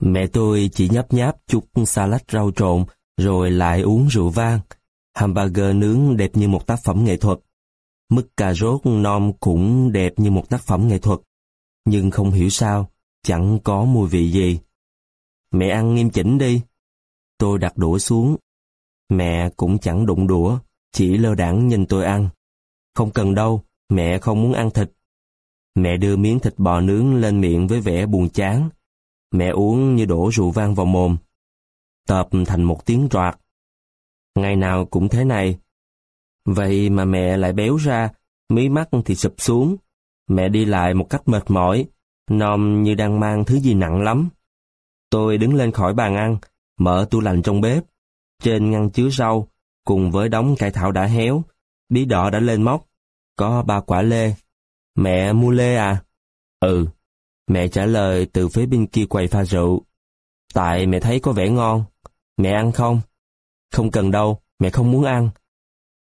Mẹ tôi chỉ nhấp nháp chút salad rau trộn rồi lại uống rượu vang. Hamburger nướng đẹp như một tác phẩm nghệ thuật. Mứt cà rốt non cũng đẹp như một tác phẩm nghệ thuật. Nhưng không hiểu sao, chẳng có mùi vị gì. Mẹ ăn nghiêm chỉnh đi. Tôi đặt đũa xuống. Mẹ cũng chẳng đụng đũa, chỉ lơ đãng nhìn tôi ăn. Không cần đâu, mẹ không muốn ăn thịt. Mẹ đưa miếng thịt bò nướng lên miệng với vẻ buồn chán. Mẹ uống như đổ rượu vang vào mồm. Tợp thành một tiếng roạt. Ngày nào cũng thế này. Vậy mà mẹ lại béo ra, mí mắt thì sụp xuống. Mẹ đi lại một cách mệt mỏi, nòm như đang mang thứ gì nặng lắm. Tôi đứng lên khỏi bàn ăn, mở tủ lạnh trong bếp. Trên ngăn chứa rau, cùng với đống cải thảo đã héo, bí đỏ đã lên móc. Có ba quả lê. Mẹ mua lê à? Ừ. Mẹ trả lời từ phía bên kia quầy pha rượu. Tại mẹ thấy có vẻ ngon. Mẹ ăn không? Không cần đâu, mẹ không muốn ăn.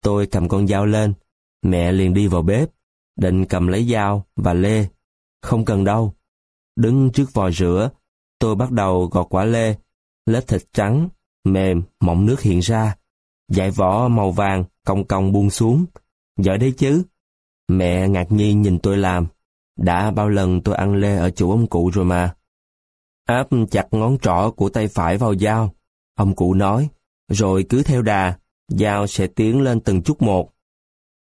Tôi cầm con dao lên. Mẹ liền đi vào bếp, định cầm lấy dao và lê. Không cần đâu. Đứng trước vòi rửa, tôi bắt đầu gọt quả lê. Lớp thịt trắng, mềm, mọng nước hiện ra. Dải vỏ màu vàng, cong cong buông xuống. Giỏi đấy chứ. Mẹ ngạc nhiên nhìn tôi làm. Đã bao lần tôi ăn lê ở chỗ ông cụ rồi mà. Áp chặt ngón trỏ của tay phải vào dao. Ông cụ nói, rồi cứ theo đà, dao sẽ tiến lên từng chút một.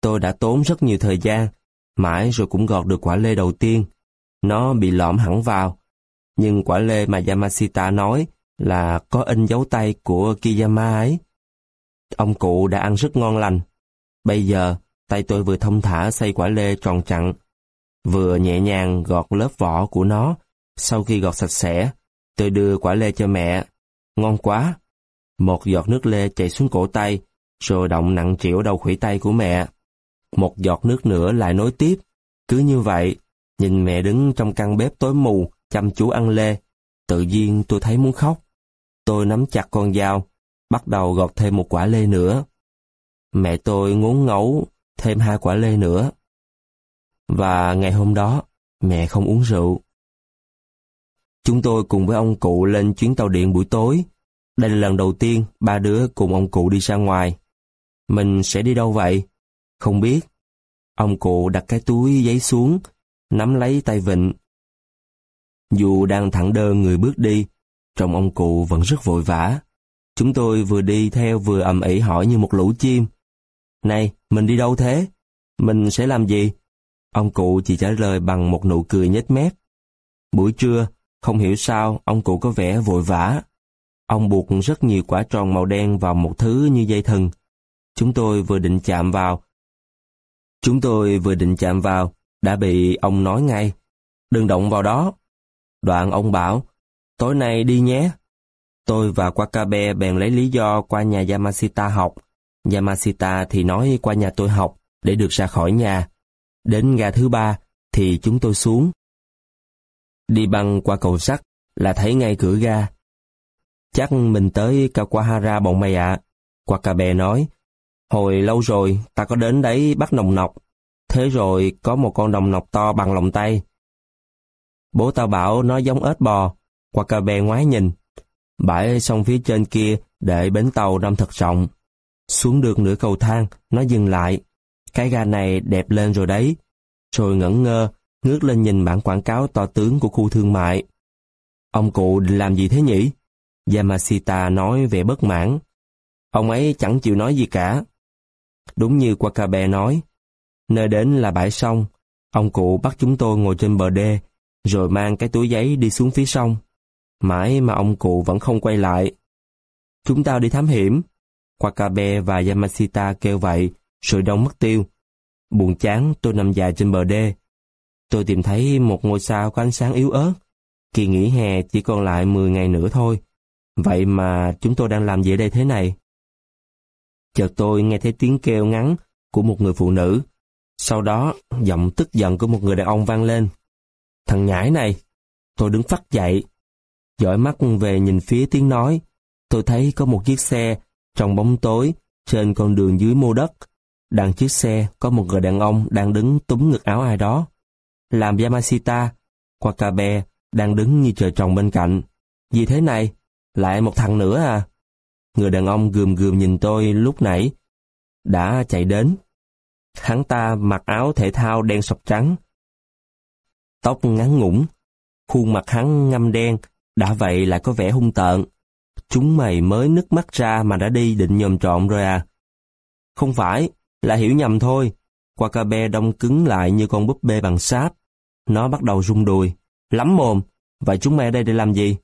Tôi đã tốn rất nhiều thời gian, mãi rồi cũng gọt được quả lê đầu tiên. Nó bị lõm hẳn vào. Nhưng quả lê mà Yamashita nói là có in dấu tay của Kiyama ấy. Ông cụ đã ăn rất ngon lành. Bây giờ, tay tôi vừa thông thả xây quả lê tròn chặn, vừa nhẹ nhàng gọt lớp vỏ của nó. Sau khi gọt sạch sẽ, tôi đưa quả lê cho mẹ. Ngon quá! Một giọt nước lê chảy xuống cổ tay, rồi động nặng trĩu đầu khủy tay của mẹ. Một giọt nước nữa lại nối tiếp. Cứ như vậy, nhìn mẹ đứng trong căn bếp tối mù, chăm chú ăn lê. Tự nhiên tôi thấy muốn khóc. Tôi nắm chặt con dao, bắt đầu gọt thêm một quả lê nữa. Mẹ tôi ngốn ngấu thêm hai quả lê nữa. Và ngày hôm đó, mẹ không uống rượu. Chúng tôi cùng với ông cụ lên chuyến tàu điện buổi tối. Đây là lần đầu tiên ba đứa cùng ông cụ đi ra ngoài. Mình sẽ đi đâu vậy? Không biết. Ông cụ đặt cái túi giấy xuống, nắm lấy tay Vịnh. Dù đang thẳng đơ người bước đi, trong ông cụ vẫn rất vội vã. Chúng tôi vừa đi theo vừa ầm ĩ hỏi như một lũ chim. Này, mình đi đâu thế? Mình sẽ làm gì? Ông cụ chỉ trả lời bằng một nụ cười nhếch mép. Buổi trưa, không hiểu sao, ông cụ có vẻ vội vã. Ông buộc rất nhiều quả tròn màu đen vào một thứ như dây thừng. Chúng tôi vừa định chạm vào. Chúng tôi vừa định chạm vào, đã bị ông nói ngay. Đừng động vào đó. Đoạn ông bảo, tối nay đi nhé. Tôi và Wakabe bèn lấy lý do qua nhà Yamashita học. Yamashita thì nói qua nhà tôi học để được ra khỏi nhà. Đến ga thứ ba thì chúng tôi xuống. Đi băng qua cầu sắt là thấy ngay cửa ga. Chắc mình tới Kawahara bọn mày ạ. À. Nói, hồi lâu rồi ta có đến đấy bắt nồng nọc. Thế rồi có một con đồng nọc to bằng lòng tay. Bố tao bảo nó giống ếch bò. Wakabe ngoái nhìn. Bãi sông phía trên kia để bến tàu năm thật rộng. Xuống được nửa cầu thang, nó dừng lại. Cái ga này đẹp lên rồi đấy. Rồi ngẩn ngơ, ngước lên nhìn bản quảng cáo to tướng của khu thương mại. Ông cụ làm gì thế nhỉ? Yamashita nói vẻ bất mãn. Ông ấy chẳng chịu nói gì cả. Đúng như Wakabe nói, nơi đến là bãi sông, ông cụ bắt chúng tôi ngồi trên bờ đê, rồi mang cái túi giấy đi xuống phía sông. Mãi mà ông cụ vẫn không quay lại. Chúng tao đi thám hiểm. Wakabe và Yamashita kêu vậy, rồi đông mất tiêu. Buồn chán tôi nằm dài trên bờ đê. Tôi tìm thấy một ngôi sao có ánh sáng yếu ớt. Kỳ nghỉ hè chỉ còn lại 10 ngày nữa thôi. Vậy mà chúng tôi đang làm gì ở đây thế này? Chợt tôi nghe thấy tiếng kêu ngắn của một người phụ nữ. Sau đó, giọng tức giận của một người đàn ông vang lên. Thằng nhãi này! Tôi đứng phát dậy. Dõi mắt về nhìn phía tiếng nói. Tôi thấy có một chiếc xe trong bóng tối trên con đường dưới mô đất. Đằng chiếc xe có một người đàn ông đang đứng túm ngực áo ai đó. Làm Yamashita, Wakabe đang đứng như trời trồng bên cạnh. Gì thế này? Lại một thằng nữa à? Người đàn ông gườm gườm nhìn tôi lúc nãy, đã chạy đến. Hắn ta mặc áo thể thao đen sọc trắng, tóc ngắn ngủn, khuôn mặt hắn ngâm đen, đã vậy lại có vẻ hung tợn. Chúng mày mới nứt mắt ra mà đã đi định nhòm trộm rồi à? Không phải, là hiểu nhầm thôi. Wakabe đông cứng lại như con búp bê bằng sáp. Nó bắt đầu rung đùi. Lắm mồm, vậy chúng mày ở đây để làm gì?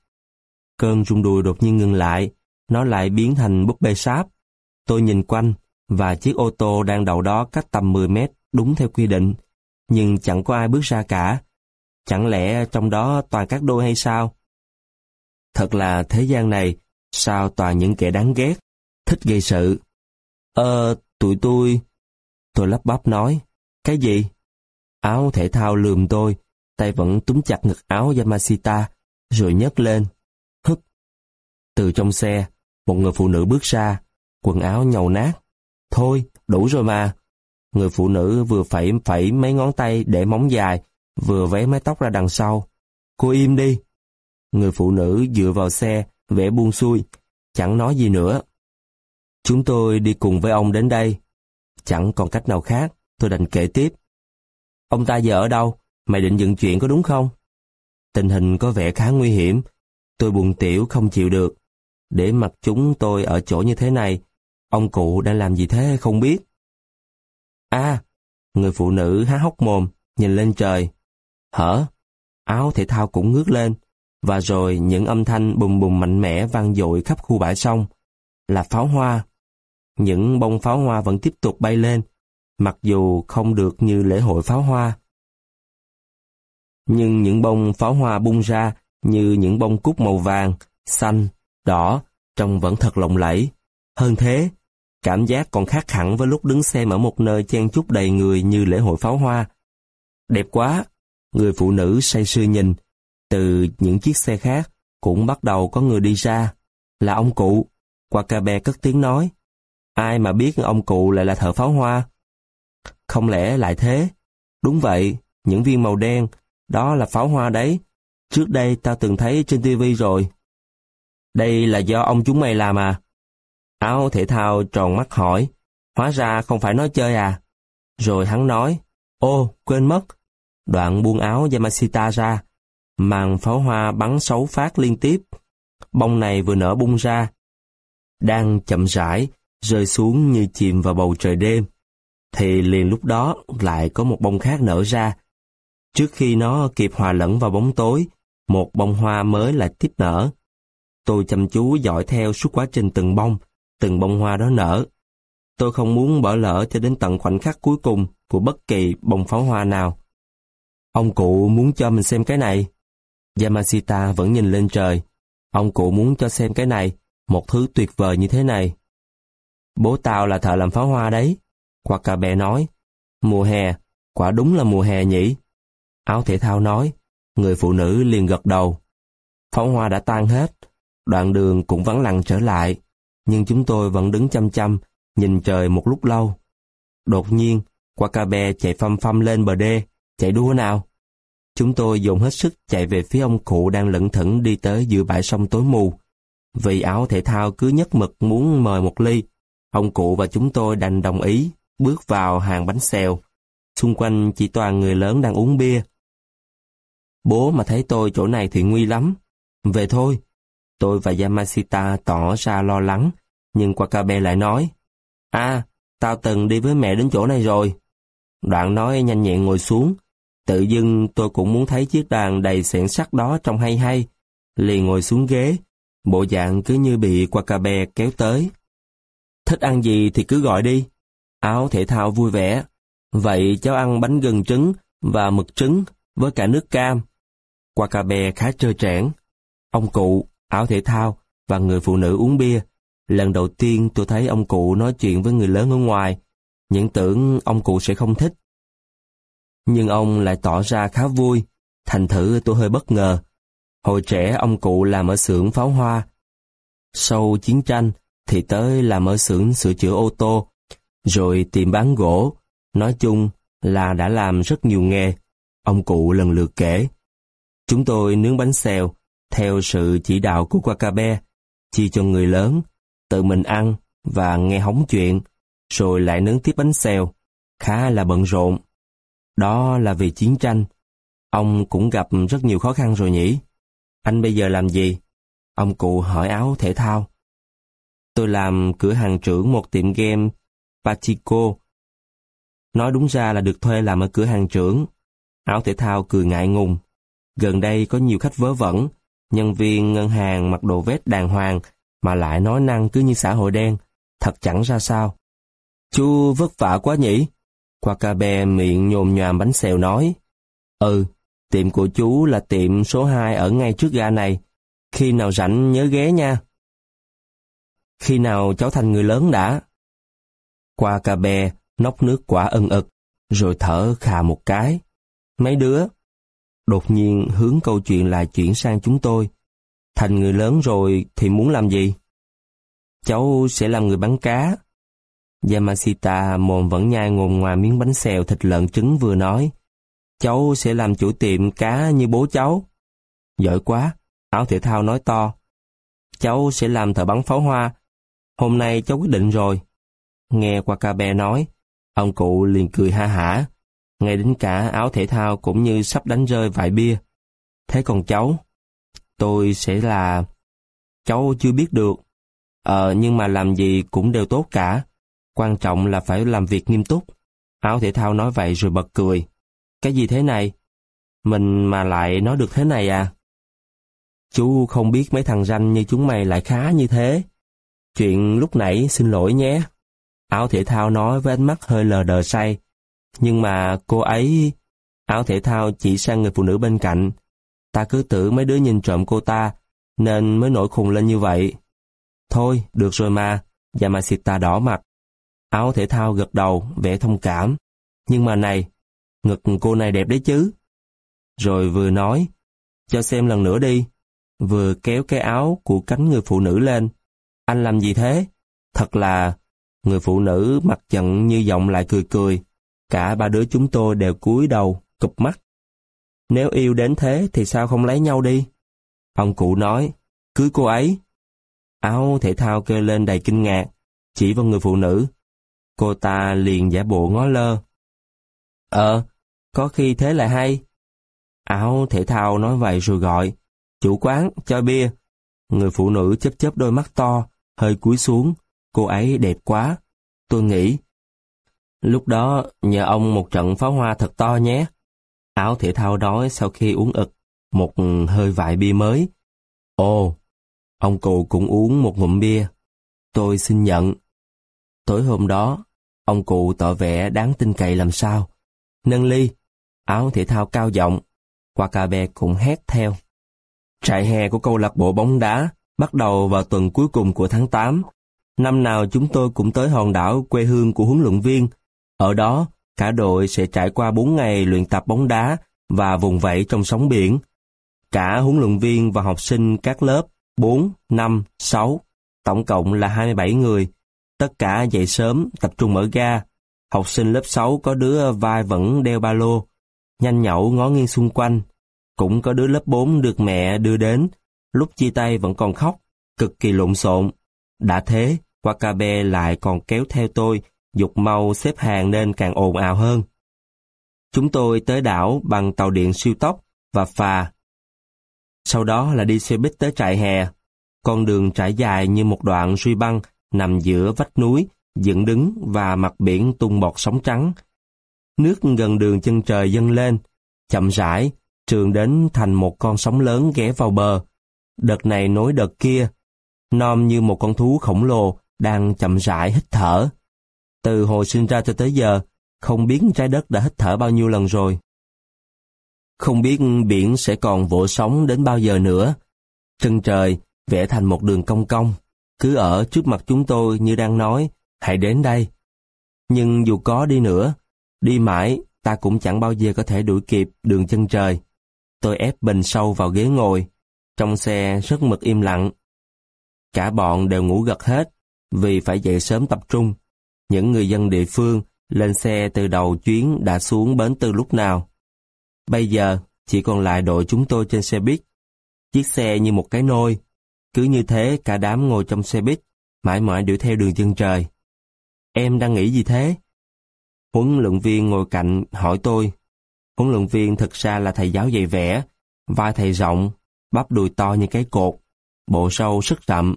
Cơn rung đùi đột nhiên ngừng lại, nó lại biến thành búp bê sáp. Tôi nhìn quanh, và chiếc ô tô đang đậu đó cách tầm 10 mét, đúng theo quy định. Nhưng chẳng có ai bước ra cả. Chẳng lẽ trong đó toàn các đôi hay sao? Thật là thế gian này, sao toàn những kẻ đáng ghét, thích gây sự. Ờ, tụi tôi... Tôi lắp bắp nói, cái gì? Áo thể thao lườm tôi, tay vẫn túm chặt ngực áo Yamashita, rồi nhấc lên. Hức. Từ trong xe, một người phụ nữ bước ra, quần áo nhầu nát. Thôi, đủ rồi mà. Người phụ nữ vừa phẩy phẩy mấy ngón tay để móng dài, vừa vé mái tóc ra đằng sau. Cô im đi. Người phụ nữ dựa vào xe, vẽ buông xuôi, chẳng nói gì nữa. Chúng tôi đi cùng với ông đến đây. Chẳng còn cách nào khác, tôi đành kể tiếp. Ông ta giờ ở đâu? Mày định dựng chuyện có đúng không? Tình hình có vẻ khá nguy hiểm. Tôi buồn tiểu không chịu được. Để mặt chúng tôi ở chỗ như thế này, ông cụ đang làm gì thế không biết. À, người phụ nữ há hốc mồm, nhìn lên trời. Hở? Áo thể thao cũng ngước lên, và rồi những âm thanh bùm bùm mạnh mẽ vang dội khắp khu bãi sông. Là pháo hoa. Những bông pháo hoa vẫn tiếp tục bay lên, mặc dù không được như lễ hội pháo hoa. Nhưng những bông pháo hoa bung ra như những bông cúc màu vàng, xanh, đỏ, trông vẫn thật lộng lẫy. Hơn thế, cảm giác còn khác hẳn với lúc đứng xem ở một nơi chen chúc đầy người như lễ hội pháo hoa. Đẹp quá! Người phụ nữ say sưa nhìn, từ những chiếc xe khác cũng bắt đầu có người đi ra. Là ông cụ. Wakabe cất tiếng nói. Ai mà biết ông cụ lại là thợ pháo hoa? Không lẽ lại thế? Đúng vậy, những viên màu đen, đó là pháo hoa đấy. Trước đây tao từng thấy trên tivi rồi. Đây là do ông chúng mày làm à? Áo thể thao tròn mắt hỏi. Hóa ra không phải nói chơi à? Rồi hắn nói, ô, quên mất. Đoạn buông áo Yamashita ra, màn pháo hoa bắn sáu phát liên tiếp. Bông này vừa nở bung ra, đang chậm rãi, rơi xuống như chìm vào bầu trời đêm. Thì liền lúc đó lại có một bông khác nở ra. Trước khi nó kịp hòa lẫn vào bóng tối, một bông hoa mới lại tiếp nở. Tôi chăm chú dõi theo suốt quá trình từng bông, từng bông hoa đó nở. Tôi không muốn bỏ lỡ cho đến tận khoảnh khắc cuối cùng của bất kỳ bông pháo hoa nào. Ông cụ muốn cho mình xem cái này. Yamashita vẫn nhìn lên trời. Ông cụ muốn cho xem cái này, một thứ tuyệt vời như thế này. Bố tao là thợ làm pháo hoa đấy. Hoặc cà bè nói. Mùa hè, quả đúng là mùa hè nhỉ? Áo thể thao nói. Người phụ nữ liền gật đầu. Pháo hoa đã tan hết, đoạn đường cũng vắng lặng trở lại, nhưng chúng tôi vẫn đứng chăm chăm, nhìn trời một lúc lâu. Đột nhiên, Wakabe chạy phăm phăm lên bờ đê, chạy đua nào. Chúng tôi dùng hết sức chạy về phía ông cụ đang lững thững đi tới giữa bãi sông tối mù. Vì áo thể thao cứ nhất mực muốn mời một ly, ông cụ và chúng tôi đành đồng ý, bước vào hàng bánh xèo. Xung quanh chỉ toàn người lớn đang uống bia. Bố mà thấy tôi chỗ này thì nguy lắm. Về thôi. Tôi và Yamashita tỏ ra lo lắng, nhưng Wakabe lại nói, À, tao từng đi với mẹ đến chỗ này rồi. Đoạn nói nhanh nhẹn ngồi xuống, tự dưng tôi cũng muốn thấy chiếc đàn đầy xẻn sắc đó trông hay hay. Liền ngồi xuống ghế, bộ dạng cứ như bị Wakabe kéo tới. Thích ăn gì thì cứ gọi đi. Áo thể thao vui vẻ. Vậy cháu ăn bánh gừng trứng và mực trứng với cả nước cam. Qua cà bè khá trơ trẽn. Ông cụ, áo thể thao và người phụ nữ uống bia. Lần đầu tiên tôi thấy ông cụ nói chuyện với người lớn ở ngoài. Những tưởng ông cụ sẽ không thích. Nhưng ông lại tỏ ra khá vui. Thành thử tôi hơi bất ngờ. Hồi trẻ ông cụ làm ở xưởng pháo hoa. Sau chiến tranh thì tới làm ở xưởng sửa chữa ô tô, rồi tìm bán gỗ. Nói chung là đã làm rất nhiều nghề. Ông cụ lần lượt kể. Chúng tôi nướng bánh xèo, theo sự chỉ đạo của Wakabe, chia cho người lớn, tự mình ăn và nghe hóng chuyện, rồi lại nướng tiếp bánh xèo, khá là bận rộn. Đó là vì chiến tranh. Ông cũng gặp rất nhiều khó khăn rồi nhỉ? Anh bây giờ làm gì? Ông cụ hỏi áo thể thao. Tôi làm cửa hàng trưởng một tiệm game patico Nói đúng ra là được thuê làm ở cửa hàng trưởng. Áo thể thao cười ngại ngùng. Gần đây có nhiều khách vớ vẩn, nhân viên ngân hàng mặc đồ vest đàng hoàng mà lại nói năng cứ như xã hội đen, thật chẳng ra sao. Chú vất vả quá nhỉ? Quacabe miệng nhồm nhòm bánh xèo nói. Ừ, tiệm của chú là tiệm số 2 ở ngay trước ga này. Khi nào rảnh nhớ ghé nha. Khi nào cháu thành người lớn đã? Qua cà bè, nốc nước quả ân ực, rồi thở khà một cái. Mấy đứa? Đột nhiên hướng câu chuyện lại chuyển sang chúng tôi. Thành người lớn rồi thì muốn làm gì? Cháu sẽ làm người bán cá. Yamashita mồm vẫn nhai ngồm ngoài miếng bánh xèo thịt lợn trứng vừa nói. Cháu sẽ làm chủ tiệm cá như bố cháu. Giỏi quá, áo thể thao nói to. Cháu sẽ làm thợ bắn pháo hoa. Hôm nay cháu quyết định rồi. Nghe Wakabe nói, ông cụ liền cười ha hả. Ngay đến cả áo thể thao cũng như sắp đánh rơi vài bia. Thế còn cháu? Tôi sẽ là... Cháu chưa biết được. Ờ, nhưng mà làm gì cũng đều tốt cả. Quan trọng là phải làm việc nghiêm túc. Áo thể thao nói vậy rồi bật cười. Cái gì thế này? Mình mà lại nói được thế này à? Chú không biết mấy thằng ranh như chúng mày lại khá như thế. Chuyện lúc nãy xin lỗi nhé. Áo thể thao nói với ánh mắt hơi lờ đờ say. Nhưng mà cô ấy... Áo thể thao chỉ sang người phụ nữ bên cạnh. Ta cứ tưởng mấy đứa nhìn trộm cô ta, nên mới nổi khùng lên như vậy. Thôi, được rồi mà. Yamashita đỏ mặt. Áo thể thao gật đầu, vẻ thông cảm. Nhưng mà này, ngực cô này đẹp đấy chứ. Rồi vừa nói, cho xem lần nữa đi. Vừa kéo cái áo của cánh người phụ nữ lên. Anh làm gì thế? Thật là... Người phụ nữ mặt giận như giọng lại cười cười. Cả ba đứa chúng tôi đều cúi đầu, cụp mắt. Nếu yêu đến thế thì sao không lấy nhau đi? Ông cụ nói, cưới cô ấy. Áo thể thao kêu lên đầy kinh ngạc, chỉ vào người phụ nữ. Cô ta liền giả bộ ngó lơ. Ờ, có khi thế lại hay. Áo thể thao nói vậy rồi gọi, chủ quán, cho bia. Người phụ nữ chớp chớp đôi mắt to, hơi cúi xuống, cô ấy đẹp quá. Tôi nghĩ, lúc đó nhờ ông một trận pháo hoa thật to nhé. Áo thể thao nói sau khi uống ực, một hơi vại bia mới. Ồ, ông cụ cũng uống một ngụm bia. Tôi xin nhận. Tối hôm đó, ông cụ tỏ vẻ đáng tin cậy làm sao. Nâng ly, áo thể thao cao giọng, Wakabe cũng hét theo. Trại hè của câu lạc bộ bóng đá bắt đầu vào tuần cuối cùng của tháng 8. Năm nào chúng tôi cũng tới hòn đảo quê hương của huấn luyện viên. Ở đó, cả đội sẽ trải qua 4 ngày luyện tập bóng đá và vùng vẫy trong sóng biển. Cả huấn luyện viên và học sinh các lớp 4, 5, 6, tổng cộng là 27 người. Tất cả dậy sớm, tập trung ở ga. Học sinh lớp 6 có đứa vai vẫn đeo ba lô, nhanh nhậu ngó nghiêng xung quanh. Cũng có đứa lớp 4 được mẹ đưa đến, lúc chia tay vẫn còn khóc, cực kỳ lộn xộn. Đã thế, Wakabe lại còn kéo theo tôi, dục mau xếp hàng nên càng ồn ào hơn. Chúng tôi tới đảo bằng tàu điện siêu tốc và phà. Sau đó là đi xe buýt tới trại hè. Con đường trải dài như một đoạn suy băng nằm giữa vách núi, dựng đứng và mặt biển tung bọt sóng trắng. Nước gần đường chân trời dâng lên, chậm rãi, trường đến thành một con sóng lớn ghé vào bờ. Đợt này nối đợt kia, nom như một con thú khổng lồ đang chậm rãi hít thở. Từ hồi sinh ra cho tới giờ, không biết trái đất đã hít thở bao nhiêu lần rồi. Không biết biển sẽ còn vỗ sóng đến bao giờ nữa. Chân trời vẽ thành một đường cong cong, cứ ở trước mặt chúng tôi như đang nói, hãy đến đây. Nhưng dù có đi nữa, đi mãi, ta cũng chẳng bao giờ có thể đuổi kịp đường chân trời. Tôi ép bình sâu vào ghế ngồi, trong xe rất mực im lặng. Cả bọn đều ngủ gật hết, vì phải dậy sớm tập trung. Những người dân địa phương lên xe từ đầu chuyến đã xuống bến từ lúc nào. Bây giờ, chỉ còn lại đội chúng tôi trên xe buýt. chiếc xe như một cái nôi. Cứ như thế cả đám ngồi trong xe buýt, mãi mãi đuổi theo đường chân trời. Em đang nghĩ gì thế? Huấn luyện viên ngồi cạnh hỏi tôi. Huấn luyện viên thực ra là thầy giáo dạy vẽ, vai thầy rộng, bắp đùi to như cái cột, bộ sâu sức rậm.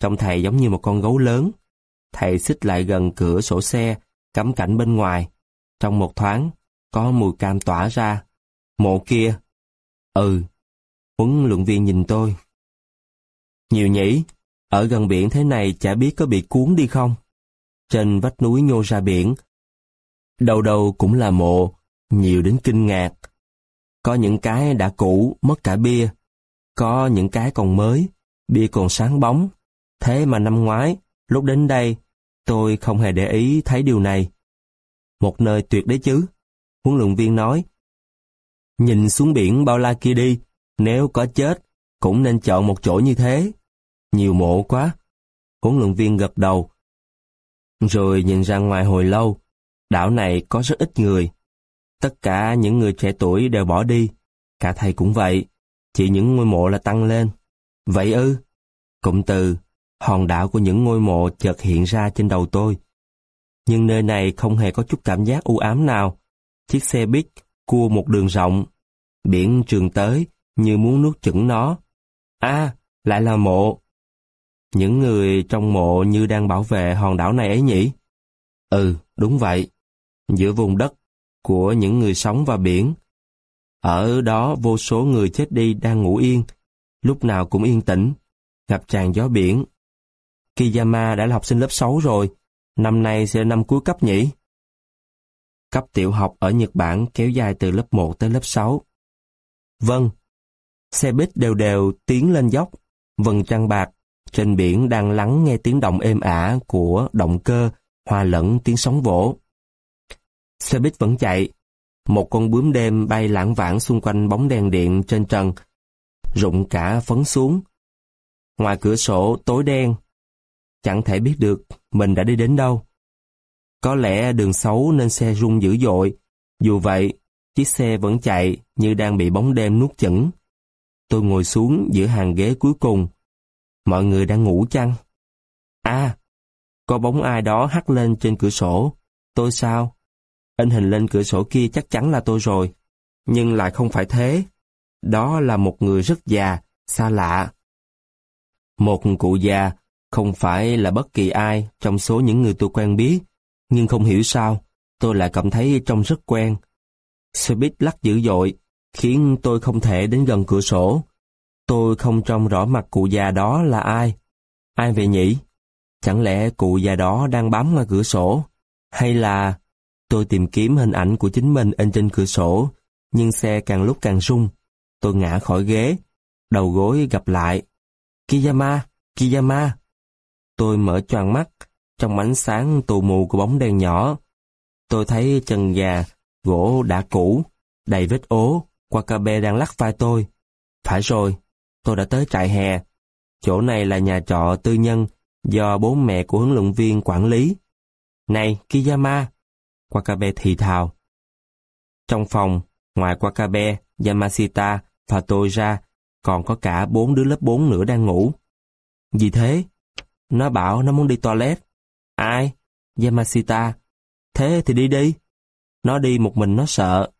Trông thầy giống như một con gấu lớn. Thầy xích lại gần cửa sổ xe, cắm cảnh bên ngoài. Trong một thoáng, có mùi cam tỏa ra. Mộ kia. Ừ. Huấn luyện viên nhìn tôi. Nhiều nhỉ, ở gần biển thế này chả biết có bị cuốn đi không? Trên vách núi nhô ra biển. Đầu đầu cũng là mộ, nhiều đến kinh ngạc. Có những cái đã cũ, mất cả bia. Có những cái còn mới, bia còn sáng bóng. Thế mà năm ngoái, lúc đến đây, tôi không hề để ý thấy điều này. Một nơi tuyệt đấy chứ. Huấn luyện viên nói. Nhìn xuống biển bao la kia đi, nếu có chết, cũng nên chọn một chỗ như thế. Nhiều mộ quá. Huấn luyện viên gật đầu. Rồi nhìn ra ngoài hồi lâu, đảo này có rất ít người. Tất cả những người trẻ tuổi đều bỏ đi. Cả thầy cũng vậy. Chỉ những ngôi mộ là tăng lên. Vậy ư? Cụm từ, hòn đảo của những ngôi mộ chợt hiện ra trên đầu tôi. Nhưng nơi này không hề có chút cảm giác u ám nào. Chiếc xe buýt cua một đường rộng. Biển trường tới như muốn nuốt chửng nó. a lại là mộ. Những người trong mộ như đang bảo vệ hòn đảo này ấy nhỉ? Ừ, đúng vậy. Giữa vùng đất của những người sống và biển. Ở đó vô số người chết đi đang ngủ yên, lúc nào cũng yên tĩnh, gặp tràn gió biển. Kiyama đã là học sinh lớp 6 rồi, năm nay sẽ năm cuối cấp nhỉ? Cấp tiểu học ở Nhật Bản kéo dài từ lớp 1 tới lớp 6. Vâng, xe buýt đều đều tiến lên dốc, vầng trăng bạc, trên biển đang lắng nghe tiếng động êm ả của động cơ, hòa lẫn tiếng sóng vỗ. Xe buýt vẫn chạy. Một con bướm đêm bay lãng vãng xung quanh bóng đèn điện trên trần, rụng cả phấn xuống. Ngoài cửa sổ tối đen, chẳng thể biết được mình đã đi đến đâu. Có lẽ đường xấu nên xe rung dữ dội, dù vậy, chiếc xe vẫn chạy như đang bị bóng đêm nuốt chửng. Tôi ngồi xuống giữa hàng ghế cuối cùng. Mọi người đang ngủ chăng? À, có bóng ai đó hắt lên trên cửa sổ. Tôi sao? In hình lên cửa sổ kia chắc chắn là tôi rồi. Nhưng lại không phải thế. Đó là một người rất già, xa lạ. Một cụ già không phải là bất kỳ ai trong số những người tôi quen biết, nhưng không hiểu sao, tôi lại cảm thấy trông rất quen. Xe buýt lắc dữ dội, khiến tôi không thể đến gần cửa sổ. Tôi không trông rõ mặt cụ già đó là ai. Ai vậy nhỉ? Chẳng lẽ cụ già đó đang bám ngoài cửa sổ? Hay là Tôi tìm kiếm hình ảnh của chính mình in trên cửa sổ, nhưng xe càng lúc càng rung. Tôi ngã khỏi ghế, đầu gối gặp lại. Kiyama, Kiyama. Tôi mở choàng mắt, trong ánh sáng tù mù của bóng đèn nhỏ. Tôi thấy chân già, gỗ đã cũ, đầy vết ố, Wakabe đang lắc vai tôi. Phải rồi, tôi đã tới trại hè. Chỗ này là nhà trọ tư nhân do bố mẹ của huấn luyện viên quản lý. Này, Kiyama, Wakabe thì thào. Trong phòng, ngoài Wakabe, Yamashita và tôi ra, còn có cả bốn đứa lớp 4 nữa đang ngủ. Vì thế? Nó bảo nó muốn đi toilet. Ai? Yamashita. Thế thì đi đi. Nó đi một mình nó sợ.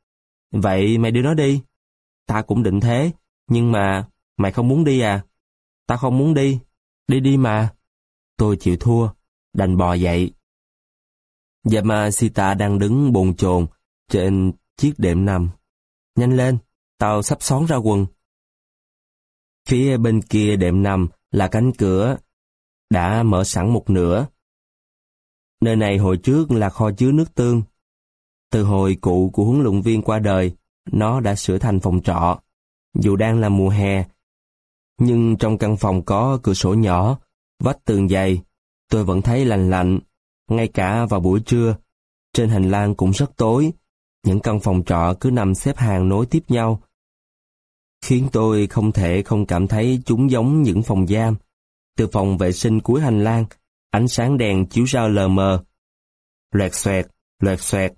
Vậy mày đưa nó đi. Ta cũng định thế, nhưng mà mày không muốn đi à? Ta không muốn đi. Đi đi mà. Tôi chịu thua, đành bò dậy. Yamashita đang đứng bồn chồn trên chiếc đệm nằm. Nhanh lên, tao sắp xón ra quần. Phía bên kia đệm nằm là cánh cửa, đã mở sẵn một nửa. Nơi này hồi trước là kho chứa nước tương. Từ hồi cụ của huấn luyện viên qua đời, nó đã sửa thành phòng trọ. Dù đang là mùa hè, nhưng trong căn phòng có cửa sổ nhỏ, vách tường dày, tôi vẫn thấy lành lạnh, ngay cả vào buổi trưa, trên hành lang cũng rất tối, những căn phòng trọ cứ nằm xếp hàng nối tiếp nhau. Khiến tôi không thể không cảm thấy chúng giống những phòng giam. Từ phòng vệ sinh cuối hành lang, ánh sáng đèn chiếu ra lờ mờ. Loẹt xoẹt, loẹt xoẹt.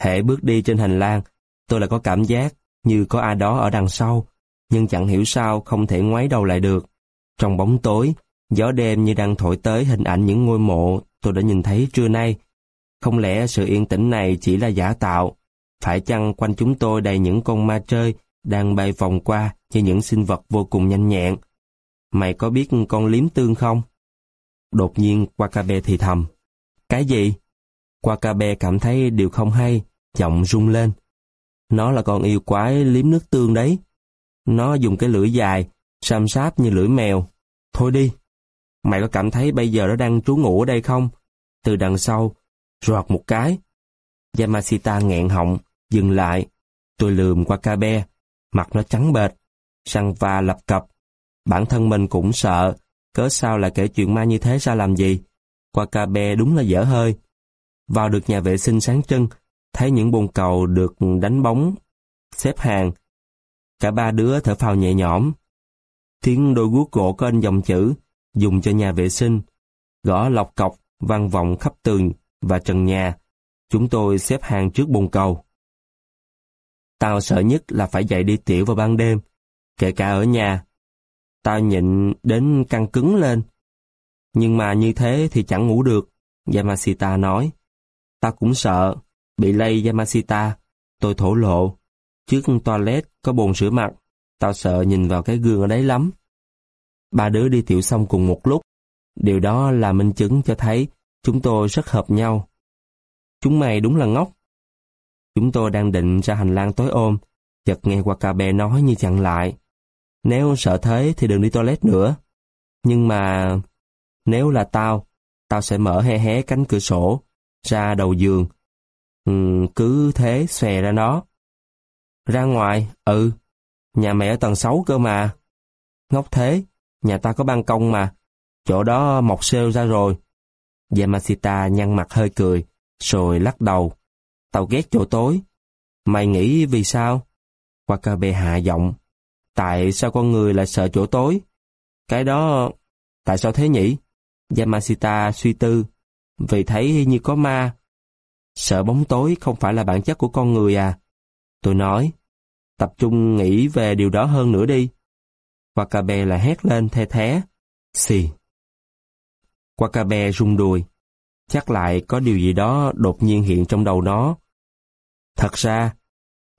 Hệ bước đi trên hành lang, tôi lại có cảm giác như có ai đó ở đằng sau, nhưng chẳng hiểu sao không thể ngoái đầu lại được. Trong bóng tối, gió đêm như đang thổi tới hình ảnh những ngôi mộ tôi đã nhìn thấy trưa nay. Không lẽ sự yên tĩnh này chỉ là giả tạo? Phải chăng quanh chúng tôi đầy những con ma chơi đang bay vòng qua như những sinh vật vô cùng nhanh nhẹn? Mày có biết con liếm tương không? Đột nhiên Wakabe thì thầm. Cái gì? Wakabe cảm thấy điều không hay, giọng rung lên. Nó là con yêu quái liếm nước tương đấy. Nó dùng cái lưỡi dài, sam sáp như lưỡi mèo. Thôi đi. Mày có cảm thấy bây giờ nó đang trú ngủ ở đây không? Từ đằng sau, rọt một cái. Yamashita nghẹn họng, dừng lại. Tôi lườm qua Kabe mặt nó trắng bệt, răng va lập cập. Bản thân mình cũng sợ, cớ sao lại kể chuyện ma như thế ra làm gì? qua Kabe đúng là dở hơi. Vào được nhà vệ sinh sáng trưng, thấy những bồn cầu được đánh bóng, xếp hàng. Cả ba đứa thở phào nhẹ nhõm. Tiếng đôi guốc gỗ có dòng chữ, dùng cho nhà vệ sinh, gõ lọc cọc, vang vọng khắp tường và trần nhà. Chúng tôi xếp hàng trước bồn cầu. Tao sợ nhất là phải dậy đi tiểu vào ban đêm, kể cả ở nhà. Tao nhịn đến căng cứng lên. Nhưng mà như thế thì chẳng ngủ được, Yamashita nói. Tao cũng sợ, bị lây Yamashita, tôi thổ lộ. Trước toilet có bồn sữa mặt, tao sợ nhìn vào cái gương ở đấy lắm. Ba đứa đi tiểu xong cùng một lúc. Điều đó là minh chứng cho thấy chúng tôi rất hợp nhau. Chúng mày đúng là ngốc. Chúng tôi đang định ra hành lang tối ôm, chợt nghe Wakabe nói như chặn lại. Nếu sợ thế thì đừng đi toilet nữa. Nhưng mà... Nếu là tao, tao sẽ mở hé hé cánh cửa sổ, ra đầu giường. Ừ, cứ thế xòe ra nó. Ra ngoài, ừ. Nhà mẹ ở tầng 6 cơ mà. Ngốc thế, nhà ta có ban công mà. Chỗ đó mọc sêu ra rồi. Yamashita nhăn mặt hơi cười, rồi lắc đầu. Tao ghét chỗ tối. Mày nghĩ vì sao? Wakabe hạ giọng. Tại sao con người lại sợ chỗ tối? Cái đó... Tại sao thế nhỉ? Yamashita suy tư. Vì thấy như có ma. Sợ bóng tối không phải là bản chất của con người à? Tôi nói. Tập trung nghĩ về điều đó hơn nữa đi. Wakabe lại hét lên the thế. Xì. Wakabe rung đùi. Chắc lại có điều gì đó đột nhiên hiện trong đầu nó. Thật ra,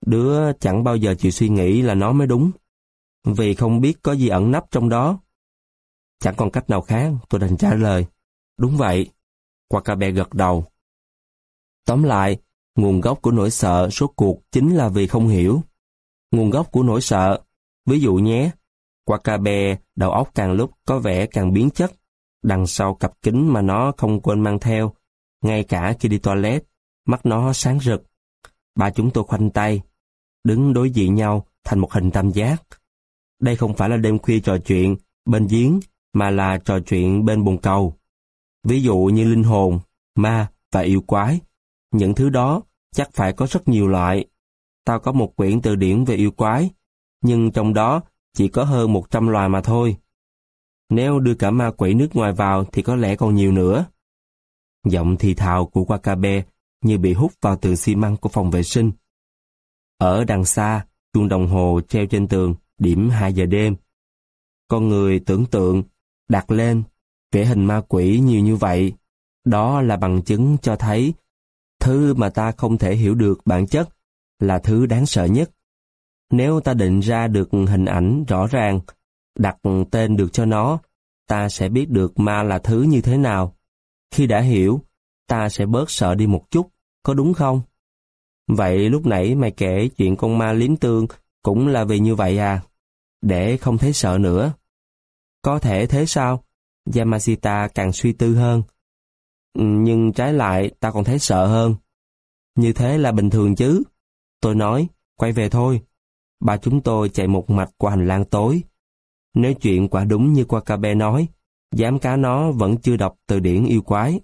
đứa chẳng bao giờ chịu suy nghĩ là nó mới đúng. Vì không biết có gì ẩn nấp trong đó. Chẳng còn cách nào khác, tôi đành trả lời. Đúng vậy. Wakabe gật đầu. Tóm lại, nguồn gốc của nỗi sợ số cuộc chính là vì không hiểu. Nguồn gốc của nỗi sợ, ví dụ nhé, Wakabe đầu óc càng lúc có vẻ càng biến chất, đằng sau cặp kính mà nó không quên mang theo, ngay cả khi đi toilet, mắt nó sáng rực. Ba chúng tôi khoanh tay, đứng đối diện nhau thành một hình tam giác. Đây không phải là đêm khuya trò chuyện bên giếng, mà là trò chuyện bên bồn cầu. Ví dụ như linh hồn, ma và yêu quái. Những thứ đó chắc phải có rất nhiều loại. Tao có một quyển từ điển về yêu quái, nhưng trong đó chỉ có hơn 100 loài mà thôi. Nếu đưa cả ma quỷ nước ngoài vào thì có lẽ còn nhiều nữa. Giọng thì thào của Wakabe như bị hút vào từ xi măng của phòng vệ sinh. Ở đằng xa, chuông đồng hồ treo trên tường, điểm 2 giờ đêm. Con người tưởng tượng, đặt lên, vẽ hình ma quỷ nhiều như vậy. Đó là bằng chứng cho thấy thứ mà ta không thể hiểu được bản chất là thứ đáng sợ nhất. Nếu ta định ra được hình ảnh rõ ràng, đặt tên được cho nó, ta sẽ biết được ma là thứ như thế nào. Khi đã hiểu, ta sẽ bớt sợ đi một chút, có đúng không? Vậy lúc nãy mày kể chuyện con ma liếm tương cũng là vì như vậy à? Để không thấy sợ nữa. Có thể thế sao? Yamashita càng suy tư hơn. Ừ, nhưng trái lại ta còn thấy sợ hơn. Như thế là bình thường chứ. Tôi nói, quay về thôi. Ba chúng tôi chạy một mạch qua hành lang tối. Nếu chuyện quả đúng như Quacabe nói, giám cá nó vẫn chưa đọc từ điển yêu quái.